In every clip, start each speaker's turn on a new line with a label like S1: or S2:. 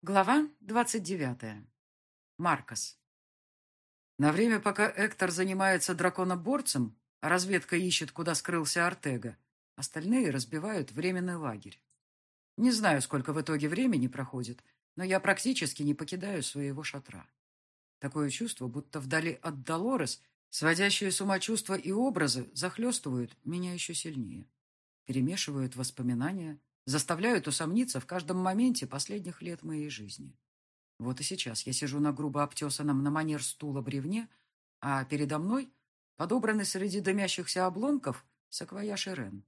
S1: Глава двадцать девятая. Маркос. На время, пока Эктор занимается драконоборцем, а разведка ищет, куда скрылся Артега, остальные разбивают временный лагерь. Не знаю, сколько в итоге времени проходит, но я практически не покидаю своего шатра. Такое чувство, будто вдали от Долорес сводящие с ума чувства и образы захлестывают меня еще сильнее, перемешивают воспоминания, заставляют усомниться в каждом моменте последних лет моей жизни. Вот и сейчас я сижу на грубо обтесанном на манер стула бревне, а передо мной, подобранный среди дымящихся обломков, саквояж Ирен.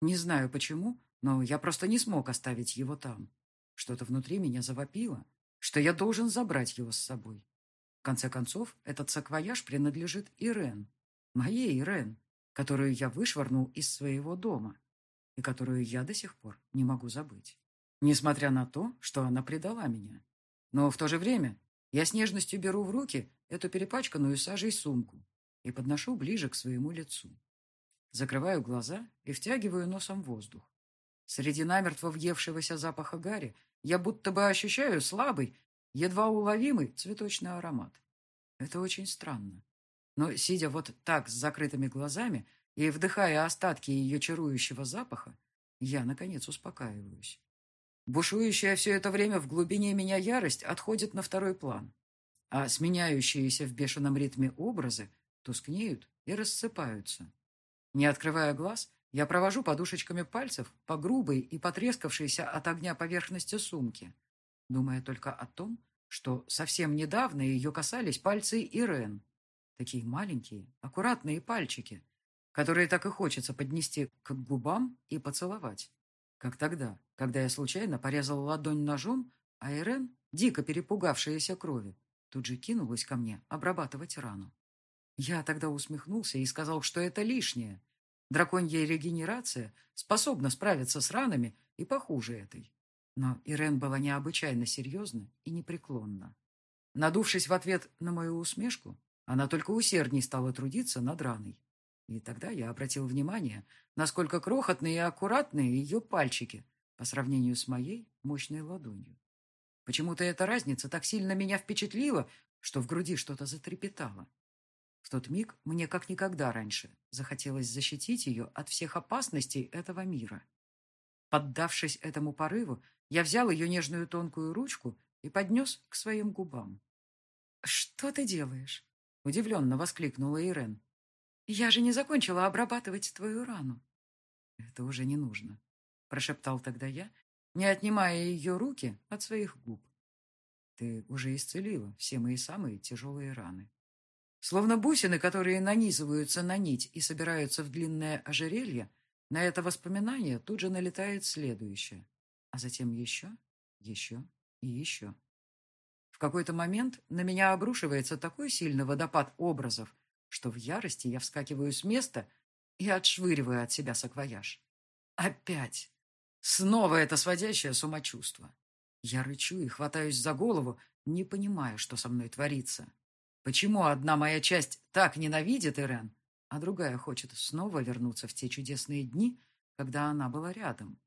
S1: Не знаю почему, но я просто не смог оставить его там. Что-то внутри меня завопило, что я должен забрать его с собой. В конце концов, этот саквояж принадлежит Ирен, моей Ирен, которую я вышвырнул из своего дома и которую я до сих пор не могу забыть. Несмотря на то, что она предала меня. Но в то же время я с нежностью беру в руки эту перепачканную сажей сумку и подношу ближе к своему лицу. Закрываю глаза и втягиваю носом воздух. Среди намертво въевшегося запаха гари я будто бы ощущаю слабый, едва уловимый цветочный аромат. Это очень странно. Но, сидя вот так с закрытыми глазами, и, вдыхая остатки ее чарующего запаха, я, наконец, успокаиваюсь. Бушующая все это время в глубине меня ярость отходит на второй план, а сменяющиеся в бешеном ритме образы тускнеют и рассыпаются. Не открывая глаз, я провожу подушечками пальцев по грубой и потрескавшейся от огня поверхности сумки, думая только о том, что совсем недавно ее касались пальцы Ирен. Такие маленькие, аккуратные пальчики, которые так и хочется поднести к губам и поцеловать. Как тогда, когда я случайно порезал ладонь ножом, а Ирен, дико перепугавшаяся крови, тут же кинулась ко мне обрабатывать рану. Я тогда усмехнулся и сказал, что это лишнее. Драконья регенерация способна справиться с ранами и похуже этой. Но Ирен была необычайно серьезна и непреклонна. Надувшись в ответ на мою усмешку, она только усердней стала трудиться над раной. И тогда я обратил внимание, насколько крохотные и аккуратные ее пальчики по сравнению с моей мощной ладонью. Почему-то эта разница так сильно меня впечатлила, что в груди что-то затрепетало. В тот миг мне как никогда раньше захотелось защитить ее от всех опасностей этого мира. Поддавшись этому порыву, я взял ее нежную тонкую ручку и поднес к своим губам. «Что ты делаешь?» — удивленно воскликнула Ирен. «Я же не закончила обрабатывать твою рану». «Это уже не нужно», — прошептал тогда я, не отнимая ее руки от своих губ. «Ты уже исцелила все мои самые тяжелые раны». Словно бусины, которые нанизываются на нить и собираются в длинное ожерелье, на это воспоминание тут же налетает следующее, а затем еще, еще и еще. В какой-то момент на меня обрушивается такой сильный водопад образов, что в ярости я вскакиваю с места и отшвыриваю от себя саквояж. Опять. Снова это сводящее самочувство. Я рычу и хватаюсь за голову, не понимая, что со мной творится. Почему одна моя часть так ненавидит Ирен, а другая хочет снова вернуться в те чудесные дни, когда она была рядом?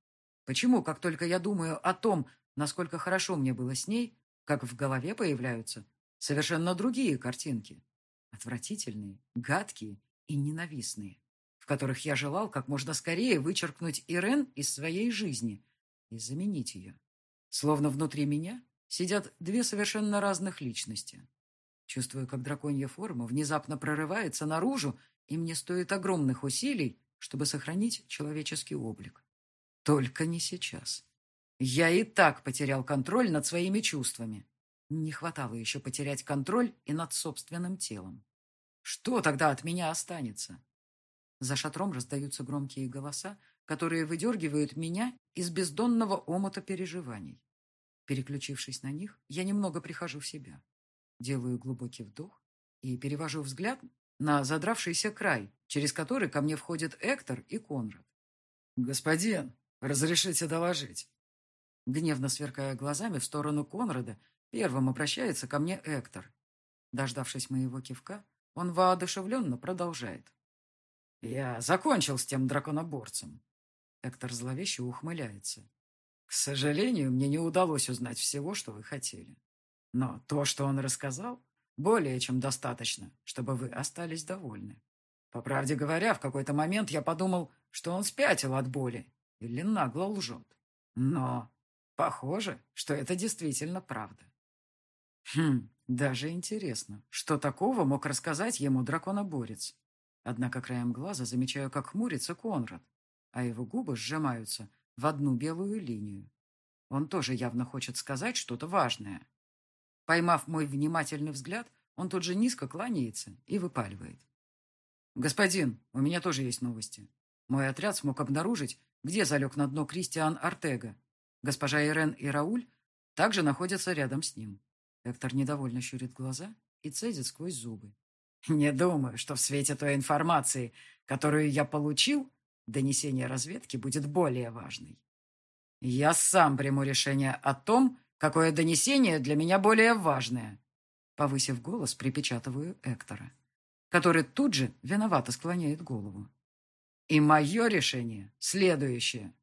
S1: Почему, как только я думаю о том, насколько хорошо мне было с ней, как в голове появляются совершенно другие картинки? Отвратительные, гадкие и ненавистные, в которых я желал как можно скорее вычеркнуть Ирен из своей жизни и заменить ее. Словно внутри меня сидят две совершенно разных личности. Чувствую, как драконья форма внезапно прорывается наружу, и мне стоит огромных усилий, чтобы сохранить человеческий облик. Только не сейчас. Я и так потерял контроль над своими чувствами. Не хватало еще потерять контроль и над собственным телом. Что тогда от меня останется? За шатром раздаются громкие голоса, которые выдергивают меня из бездонного омута переживаний. Переключившись на них, я немного прихожу в себя. Делаю глубокий вдох и перевожу взгляд на задравшийся край, через который ко мне входят Эктор и Конрад. «Господин, разрешите доложить?» Гневно сверкая глазами в сторону Конрада, Первым обращается ко мне Эктор. Дождавшись моего кивка, он воодушевленно продолжает. «Я закончил с тем драконоборцем». Эктор зловеще ухмыляется. К сожалению, мне не удалось узнать всего, что вы хотели. Но то, что он рассказал, более чем достаточно, чтобы вы остались довольны. По правде говоря, в какой-то момент я подумал, что он спятил от боли или нагло лжет. Но похоже, что это действительно правда. Хм, даже интересно, что такого мог рассказать ему драконоборец. Однако краем глаза замечаю, как хмурится Конрад, а его губы сжимаются в одну белую линию. Он тоже явно хочет сказать что-то важное. Поймав мой внимательный взгляд, он тут же низко кланяется и выпаливает. «Господин, у меня тоже есть новости. Мой отряд смог обнаружить, где залег на дно Кристиан Артега. Госпожа Ирен и Рауль также находятся рядом с ним. Эктор недовольно щурит глаза и цедит сквозь зубы. «Не думаю, что в свете той информации, которую я получил, донесение разведки будет более важной. Я сам приму решение о том, какое донесение для меня более важное». Повысив голос, припечатываю Эктора, который тут же виновато склоняет голову. И мое решение следующее.